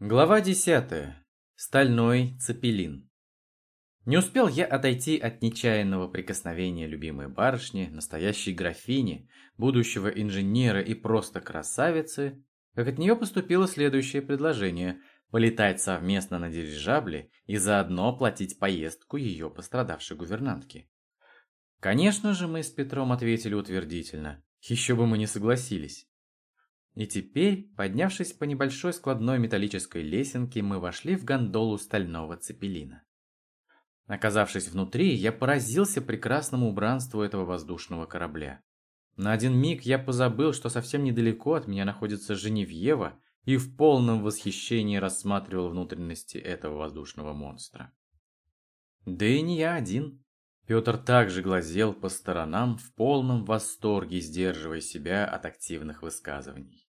Глава 10. Стальной цепелин. Не успел я отойти от нечаянного прикосновения любимой барышни, настоящей графини, будущего инженера и просто красавицы, как от нее поступило следующее предложение – полетать совместно на дирижабле и заодно оплатить поездку ее пострадавшей гувернантки. Конечно же, мы с Петром ответили утвердительно, еще бы мы не согласились. И теперь, поднявшись по небольшой складной металлической лесенке, мы вошли в гондолу стального цепелина. Оказавшись внутри, я поразился прекрасному убранству этого воздушного корабля. На один миг я позабыл, что совсем недалеко от меня находится Женевьева, и в полном восхищении рассматривал внутренности этого воздушного монстра. Да и не я один. Петр также глазел по сторонам в полном восторге, сдерживая себя от активных высказываний.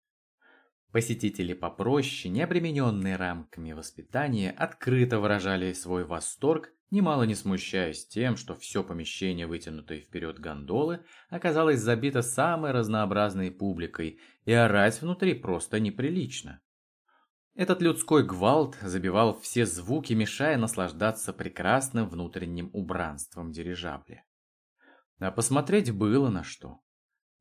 Посетители попроще, не обремененные рамками воспитания, открыто выражали свой восторг, немало не смущаясь тем, что все помещение, вытянутое вперед гондолы, оказалось забито самой разнообразной публикой, и орать внутри просто неприлично. Этот людской гвалт забивал все звуки, мешая наслаждаться прекрасным внутренним убранством дирижабля. А посмотреть было на что.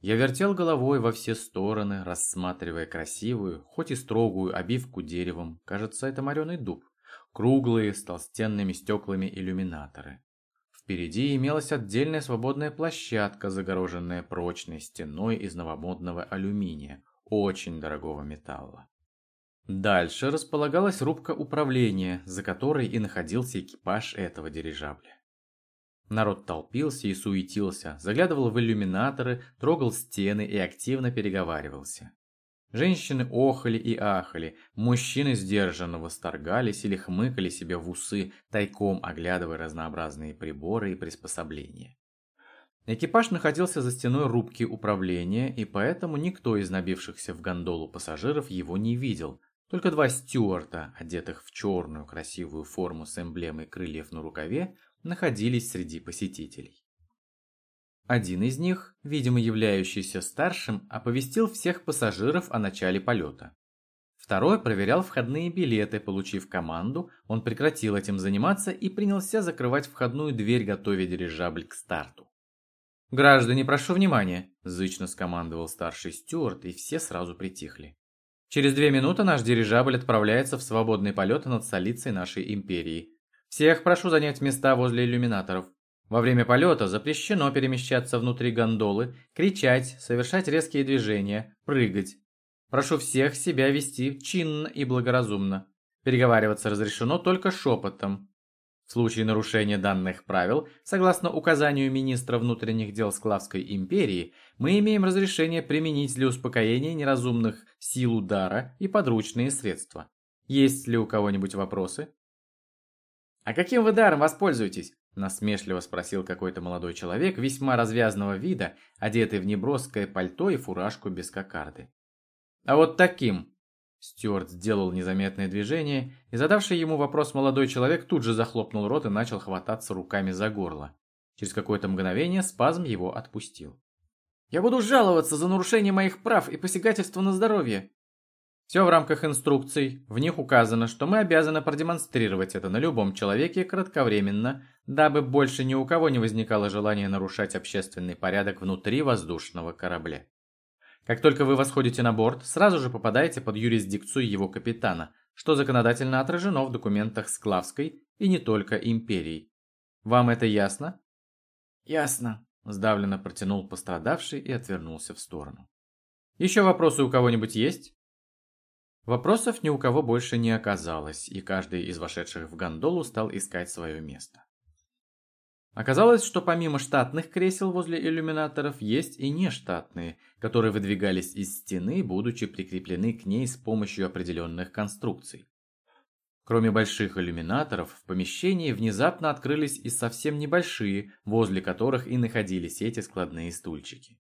Я вертел головой во все стороны, рассматривая красивую, хоть и строгую обивку деревом, кажется, это мореный дуб, круглые с толстенными стеклами иллюминаторы. Впереди имелась отдельная свободная площадка, загороженная прочной стеной из новомодного алюминия, очень дорогого металла. Дальше располагалась рубка управления, за которой и находился экипаж этого дирижабля. Народ толпился и суетился, заглядывал в иллюминаторы, трогал стены и активно переговаривался. Женщины охали и ахали, мужчины сдержанно восторгались или хмыкали себе в усы, тайком оглядывая разнообразные приборы и приспособления. Экипаж находился за стеной рубки управления, и поэтому никто из набившихся в гондолу пассажиров его не видел. Только два стюарта, одетых в черную красивую форму с эмблемой крыльев на рукаве, находились среди посетителей. Один из них, видимо являющийся старшим, оповестил всех пассажиров о начале полета. Второй проверял входные билеты, получив команду, он прекратил этим заниматься и принялся закрывать входную дверь, готовя дирижабль к старту. «Граждане, прошу внимания!» – зычно скомандовал старший стюарт, и все сразу притихли. «Через две минуты наш дирижабль отправляется в свободный полет над столицей нашей империи. Всех прошу занять места возле иллюминаторов. Во время полета запрещено перемещаться внутри гондолы, кричать, совершать резкие движения, прыгать. Прошу всех себя вести чинно и благоразумно. Переговариваться разрешено только шепотом. В случае нарушения данных правил, согласно указанию министра внутренних дел Склавской империи, мы имеем разрешение применить для успокоения неразумных сил удара и подручные средства. Есть ли у кого-нибудь вопросы? «А каким вы даром воспользуетесь?» – насмешливо спросил какой-то молодой человек весьма развязного вида, одетый в неброское пальто и фуражку без кокарды. «А вот таким!» Стюарт сделал незаметное движение, и задавший ему вопрос молодой человек тут же захлопнул рот и начал хвататься руками за горло. Через какое-то мгновение спазм его отпустил. «Я буду жаловаться за нарушение моих прав и посягательство на здоровье!» Все в рамках инструкций. В них указано, что мы обязаны продемонстрировать это на любом человеке кратковременно, дабы больше ни у кого не возникало желания нарушать общественный порядок внутри воздушного корабля. Как только вы восходите на борт, сразу же попадаете под юрисдикцию его капитана, что законодательно отражено в документах Склавской и не только империи. Вам это ясно? Ясно, сдавленно протянул пострадавший и отвернулся в сторону. Еще вопросы у кого-нибудь есть? Вопросов ни у кого больше не оказалось, и каждый из вошедших в гондолу стал искать свое место. Оказалось, что помимо штатных кресел возле иллюминаторов есть и нештатные, которые выдвигались из стены, будучи прикреплены к ней с помощью определенных конструкций. Кроме больших иллюминаторов, в помещении внезапно открылись и совсем небольшие, возле которых и находились эти складные стульчики.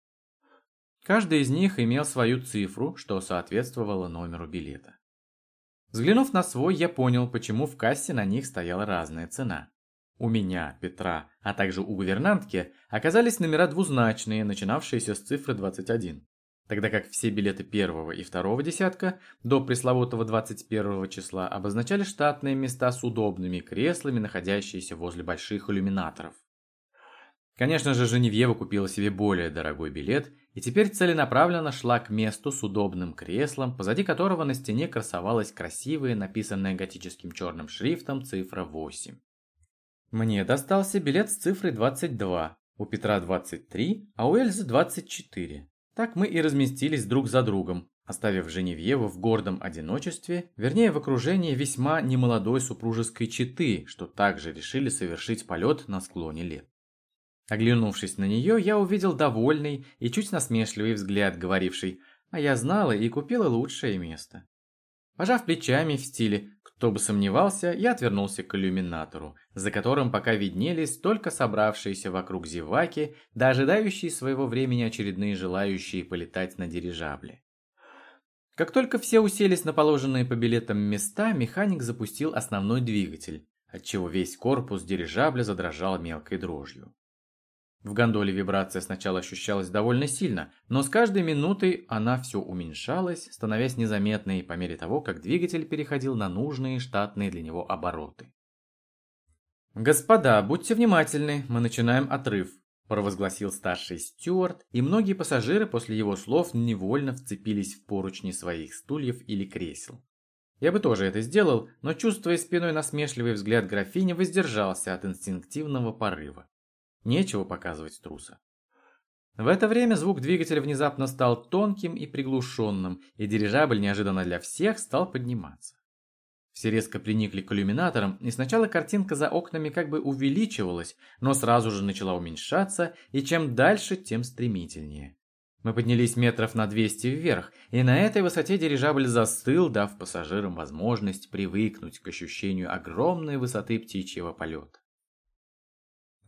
Каждый из них имел свою цифру, что соответствовало номеру билета. Взглянув на свой, я понял, почему в кассе на них стояла разная цена. У меня, Петра, а также у гувернантки оказались номера двузначные, начинавшиеся с цифры 21. тогда как все билеты первого и второго десятка до пресловутого 21 числа обозначали штатные места с удобными креслами, находящиеся возле больших иллюминаторов. Конечно же, Женевьева купила себе более дорогой билет и теперь целенаправленно шла к месту с удобным креслом, позади которого на стене красовалась красивая, написанная готическим черным шрифтом, цифра 8. Мне достался билет с цифрой 22, у Петра 23, а у Эльзы 24. Так мы и разместились друг за другом, оставив Женевьеву в гордом одиночестве, вернее в окружении весьма немолодой супружеской четы, что также решили совершить полет на склоне лет. Оглянувшись на нее, я увидел довольный и чуть насмешливый взгляд, говоривший «А я знала и купила лучшее место». Пожав плечами в стиле «Кто бы сомневался», я отвернулся к иллюминатору, за которым пока виднелись только собравшиеся вокруг зеваки, да ожидающие своего времени очередные желающие полетать на дирижабле. Как только все уселись на положенные по билетам места, механик запустил основной двигатель, отчего весь корпус дирижабля задрожал мелкой дрожью. В гондоле вибрация сначала ощущалась довольно сильно, но с каждой минутой она все уменьшалась, становясь незаметной по мере того, как двигатель переходил на нужные штатные для него обороты. «Господа, будьте внимательны, мы начинаем отрыв», – провозгласил старший стюарт, и многие пассажиры после его слов невольно вцепились в поручни своих стульев или кресел. Я бы тоже это сделал, но, чувствуя спиной насмешливый взгляд графини, воздержался от инстинктивного порыва. Нечего показывать труса. В это время звук двигателя внезапно стал тонким и приглушенным, и дирижабль неожиданно для всех стал подниматься. Все резко приникли к иллюминаторам, и сначала картинка за окнами как бы увеличивалась, но сразу же начала уменьшаться, и чем дальше, тем стремительнее. Мы поднялись метров на 200 вверх, и на этой высоте дирижабль застыл, дав пассажирам возможность привыкнуть к ощущению огромной высоты птичьего полета.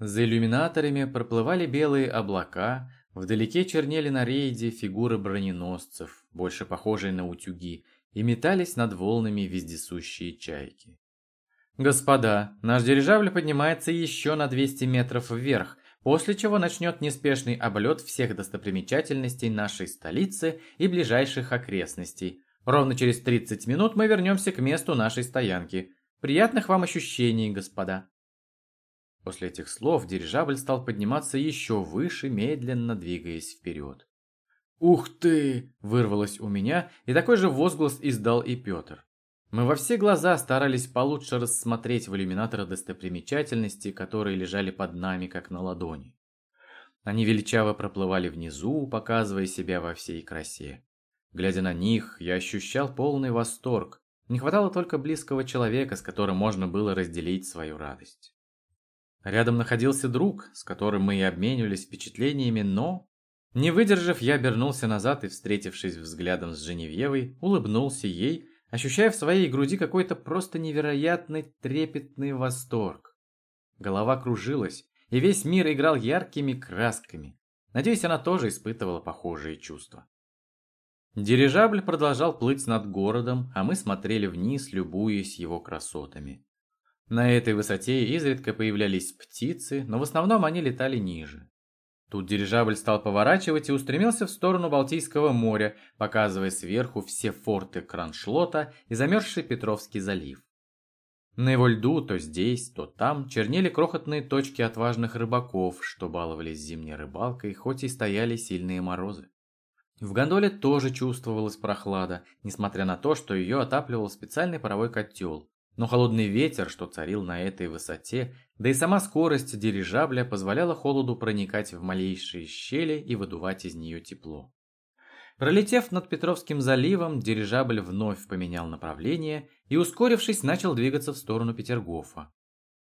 За иллюминаторами проплывали белые облака, вдалеке чернели на рейде фигуры броненосцев, больше похожие на утюги, и метались над волнами вездесущие чайки. «Господа, наш дирижабль поднимается еще на 200 метров вверх, после чего начнет неспешный облет всех достопримечательностей нашей столицы и ближайших окрестностей. Ровно через 30 минут мы вернемся к месту нашей стоянки. Приятных вам ощущений, господа!» После этих слов дирижабль стал подниматься еще выше, медленно двигаясь вперед. «Ух ты!» – вырвалось у меня, и такой же возглас издал и Петр. Мы во все глаза старались получше рассмотреть в иллюминаторы достопримечательности, которые лежали под нами, как на ладони. Они величаво проплывали внизу, показывая себя во всей красе. Глядя на них, я ощущал полный восторг. Не хватало только близкого человека, с которым можно было разделить свою радость. Рядом находился друг, с которым мы и обменивались впечатлениями, но... Не выдержав, я обернулся назад и, встретившись взглядом с Женевьевой, улыбнулся ей, ощущая в своей груди какой-то просто невероятный трепетный восторг. Голова кружилась, и весь мир играл яркими красками. Надеюсь, она тоже испытывала похожие чувства. Дирижабль продолжал плыть над городом, а мы смотрели вниз, любуясь его красотами. На этой высоте изредка появлялись птицы, но в основном они летали ниже. Тут дирижабль стал поворачивать и устремился в сторону Балтийского моря, показывая сверху все форты Кроншлота и замерзший Петровский залив. На его льду то здесь, то там чернели крохотные точки отважных рыбаков, что баловались зимней рыбалкой, хоть и стояли сильные морозы. В гондоле тоже чувствовалась прохлада, несмотря на то, что ее отапливал специальный паровой котел. Но холодный ветер, что царил на этой высоте, да и сама скорость дирижабля позволяла холоду проникать в малейшие щели и выдувать из нее тепло. Пролетев над Петровским заливом, дирижабль вновь поменял направление и, ускорившись, начал двигаться в сторону Петергофа.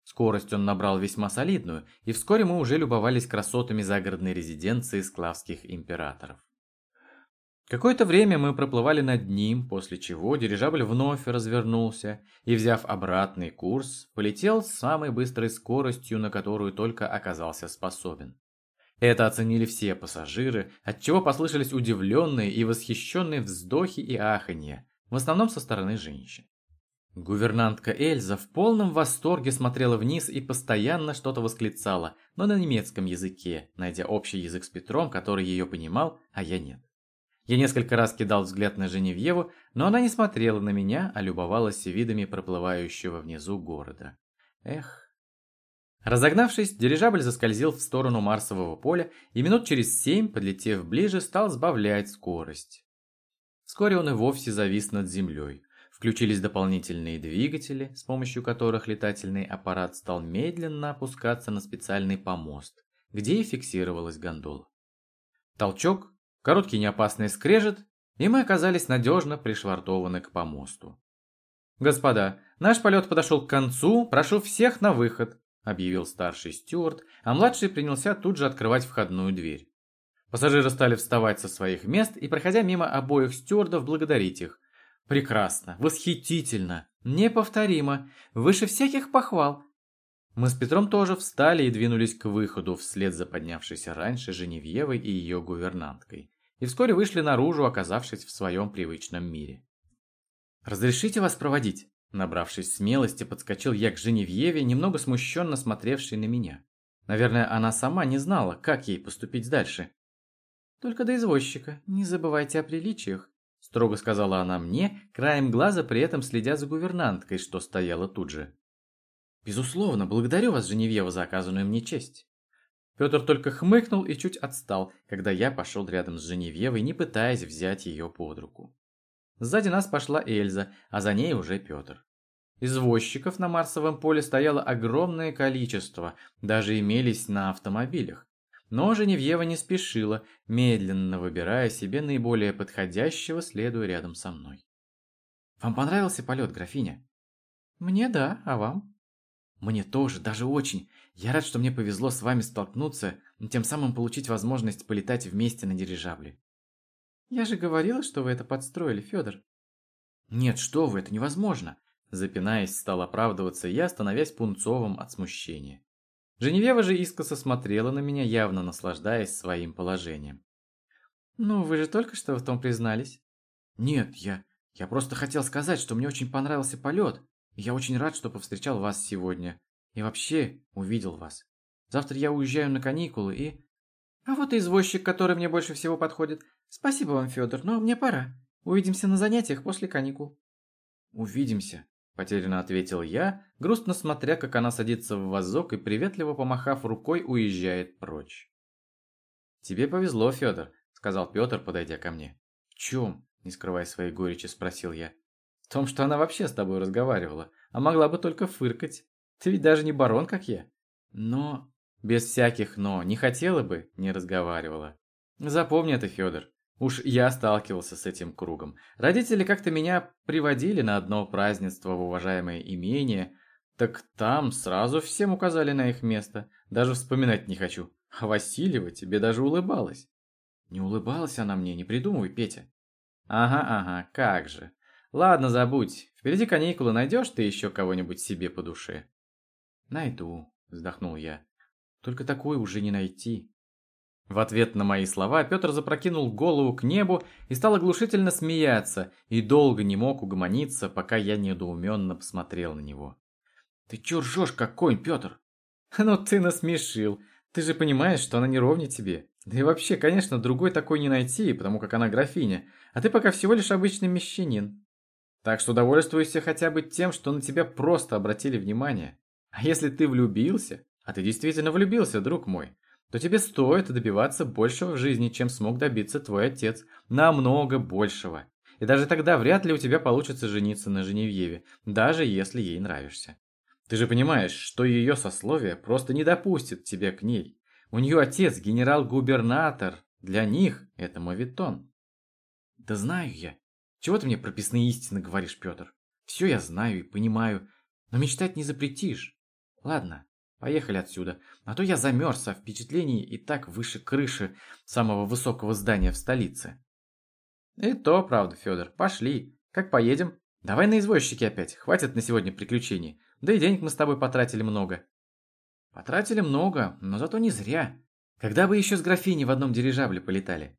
Скорость он набрал весьма солидную, и вскоре мы уже любовались красотами загородной резиденции склавских императоров. Какое-то время мы проплывали над ним, после чего дирижабль вновь развернулся и, взяв обратный курс, полетел с самой быстрой скоростью, на которую только оказался способен. Это оценили все пассажиры, отчего послышались удивленные и восхищенные вздохи и аханья, в основном со стороны женщин. Гувернантка Эльза в полном восторге смотрела вниз и постоянно что-то восклицала, но на немецком языке, найдя общий язык с Петром, который ее понимал, а я нет. Я несколько раз кидал взгляд на Женевьеву, но она не смотрела на меня, а любовалась видами проплывающего внизу города. Эх. Разогнавшись, дирижабль заскользил в сторону Марсового поля и минут через семь, подлетев ближе, стал сбавлять скорость. Вскоре он и вовсе завис над землей. Включились дополнительные двигатели, с помощью которых летательный аппарат стал медленно опускаться на специальный помост, где и фиксировалась гондола. Толчок, короткий неопасный скрежет, и мы оказались надежно пришвартованы к помосту. «Господа, наш полет подошел к концу, прошу всех на выход», объявил старший стюарт, а младший принялся тут же открывать входную дверь. Пассажиры стали вставать со своих мест и, проходя мимо обоих стюардов, благодарить их. «Прекрасно! Восхитительно! Неповторимо! Выше всяких похвал!» Мы с Петром тоже встали и двинулись к выходу вслед за поднявшейся раньше Женевьевой и ее гувернанткой. И вскоре вышли наружу, оказавшись в своем привычном мире. «Разрешите вас проводить?» Набравшись смелости, подскочил я к Женевьеве, немного смущенно смотревшей на меня. Наверное, она сама не знала, как ей поступить дальше. «Только до извозчика, не забывайте о приличиях», строго сказала она мне, краем глаза при этом следя за гувернанткой, что стояла тут же. «Безусловно, благодарю вас, Женевьева, за оказанную мне честь». Петр только хмыкнул и чуть отстал, когда я пошел рядом с Женевьевой, не пытаясь взять ее под руку. Сзади нас пошла Эльза, а за ней уже Петр. Извозчиков на Марсовом поле стояло огромное количество, даже имелись на автомобилях. Но Женевьева не спешила, медленно выбирая себе наиболее подходящего, следуя рядом со мной. «Вам понравился полет, графиня?» «Мне да, а вам?» «Мне тоже, даже очень. Я рад, что мне повезло с вами столкнуться и тем самым получить возможность полетать вместе на дирижабле. «Я же говорила, что вы это подстроили, Федор». «Нет, что вы, это невозможно!» Запинаясь, стал оправдываться я, становясь пунцовым от смущения. Женевьева же искоса смотрела на меня, явно наслаждаясь своим положением. «Ну, вы же только что в том признались». «Нет, я... я просто хотел сказать, что мне очень понравился полет, и я очень рад, что повстречал вас сегодня. И вообще увидел вас. Завтра я уезжаю на каникулы и...» «А вот и извозчик, который мне больше всего подходит. «Спасибо вам, Федор, но мне пора. Увидимся на занятиях после каникул». «Увидимся», – потерянно ответил я, грустно смотря, как она садится в вазок и, приветливо помахав рукой, уезжает прочь. «Тебе повезло, Федор», – сказал Петр, подойдя ко мне. «В чем?» – не скрывая своей горечи, спросил я. «В том, что она вообще с тобой разговаривала, а могла бы только фыркать. Ты ведь даже не барон, как я». «Но...» «Без всяких «но». Не хотела бы, не разговаривала. Запомни это, Федор. Уж я сталкивался с этим кругом. Родители как-то меня приводили на одно празднество в уважаемое имение, так там сразу всем указали на их место. Даже вспоминать не хочу. А Васильева тебе даже улыбалась. Не улыбалась она мне, не придумывай, Петя. Ага, ага, как же. Ладно, забудь. Впереди каникулы, найдешь ты еще кого-нибудь себе по душе? Найду, вздохнул я. Только такой уже не найти. В ответ на мои слова Петр запрокинул голову к небу и стал оглушительно смеяться, и долго не мог угомониться, пока я недоуменно посмотрел на него. «Ты чё ржёшь, как конь, Петр?» «Ну ты насмешил. Ты же понимаешь, что она не ровня тебе. Да и вообще, конечно, другой такой не найти, потому как она графиня, а ты пока всего лишь обычный мещанин. Так что довольствуйся хотя бы тем, что на тебя просто обратили внимание. А если ты влюбился, а ты действительно влюбился, друг мой, то тебе стоит добиваться большего в жизни, чем смог добиться твой отец. Намного большего. И даже тогда вряд ли у тебя получится жениться на Женевьеве, даже если ей нравишься. Ты же понимаешь, что ее сословие просто не допустит тебя к ней. У нее отец генерал-губернатор. Для них это мовитон. Да знаю я. Чего ты мне прописные истины говоришь, Петр? Все я знаю и понимаю, но мечтать не запретишь. Ладно, Поехали отсюда, а то я замерз, а впечатлений и так выше крыши самого высокого здания в столице. И то правда, Федор, пошли. Как поедем? Давай на извозчике опять, хватит на сегодня приключений. Да и денег мы с тобой потратили много. Потратили много, но зато не зря. Когда бы еще с графиней в одном дирижабле полетали?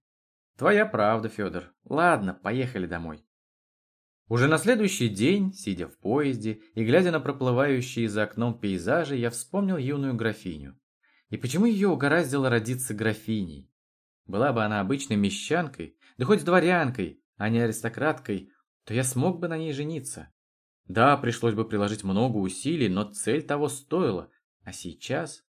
Твоя правда, Федор. Ладно, поехали домой. Уже на следующий день, сидя в поезде и глядя на проплывающие за окном пейзажи, я вспомнил юную графиню. И почему ее угораздило родиться графиней? Была бы она обычной мещанкой, да хоть дворянкой, а не аристократкой, то я смог бы на ней жениться. Да, пришлось бы приложить много усилий, но цель того стоила. А сейчас...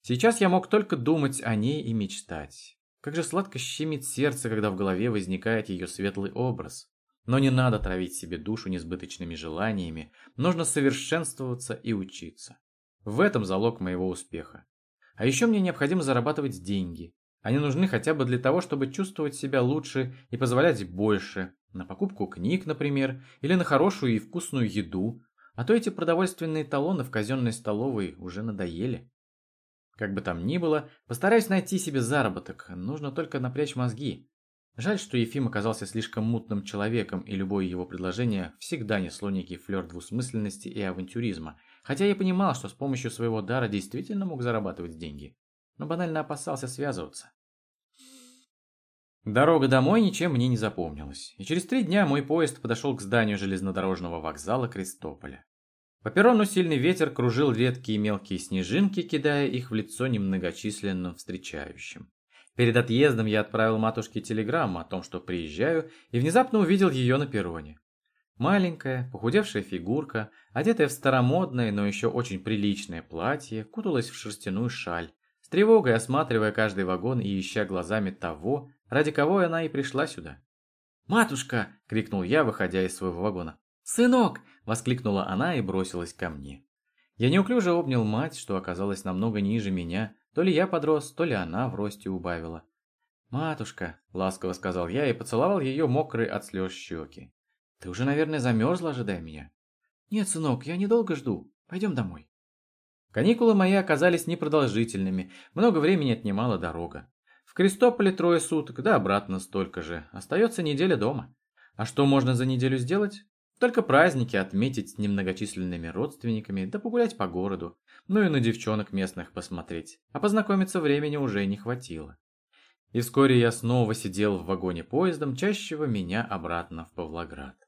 Сейчас я мог только думать о ней и мечтать. Как же сладко щемит сердце, когда в голове возникает ее светлый образ. Но не надо травить себе душу несбыточными желаниями, нужно совершенствоваться и учиться. В этом залог моего успеха. А еще мне необходимо зарабатывать деньги. Они нужны хотя бы для того, чтобы чувствовать себя лучше и позволять больше. На покупку книг, например, или на хорошую и вкусную еду. А то эти продовольственные талоны в казенной столовой уже надоели. Как бы там ни было, постараюсь найти себе заработок, нужно только напрячь мозги. Жаль, что Ефим оказался слишком мутным человеком, и любое его предложение всегда несло некий флер двусмысленности и авантюризма, хотя я понимал, что с помощью своего дара действительно мог зарабатывать деньги, но банально опасался связываться. Дорога домой ничем мне не запомнилась, и через три дня мой поезд подошел к зданию железнодорожного вокзала Крестополя. По перрону сильный ветер кружил редкие мелкие снежинки, кидая их в лицо немногочисленным встречающим. Перед отъездом я отправил матушке телеграмму о том, что приезжаю, и внезапно увидел ее на перроне. Маленькая, похудевшая фигурка, одетая в старомодное, но еще очень приличное платье, куталась в шерстяную шаль, с тревогой осматривая каждый вагон и ища глазами того, ради кого она и пришла сюда. «Матушка!» — крикнул я, выходя из своего вагона. «Сынок!» – воскликнула она и бросилась ко мне. Я неуклюже обнял мать, что оказалась намного ниже меня. То ли я подрос, то ли она в росте убавила. «Матушка», – ласково сказал я и поцеловал ее мокрые от слез щеки. «Ты уже, наверное, замерзла, ожидая меня?» «Нет, сынок, я недолго жду. Пойдем домой». Каникулы мои оказались непродолжительными, много времени отнимала дорога. В Крестополе трое суток, да обратно столько же. Остается неделя дома. А что можно за неделю сделать? Только праздники отметить с немногочисленными родственниками, да погулять по городу, ну и на девчонок местных посмотреть, а познакомиться времени уже не хватило. И вскоре я снова сидел в вагоне поезда, мчащего меня обратно в Павлоград.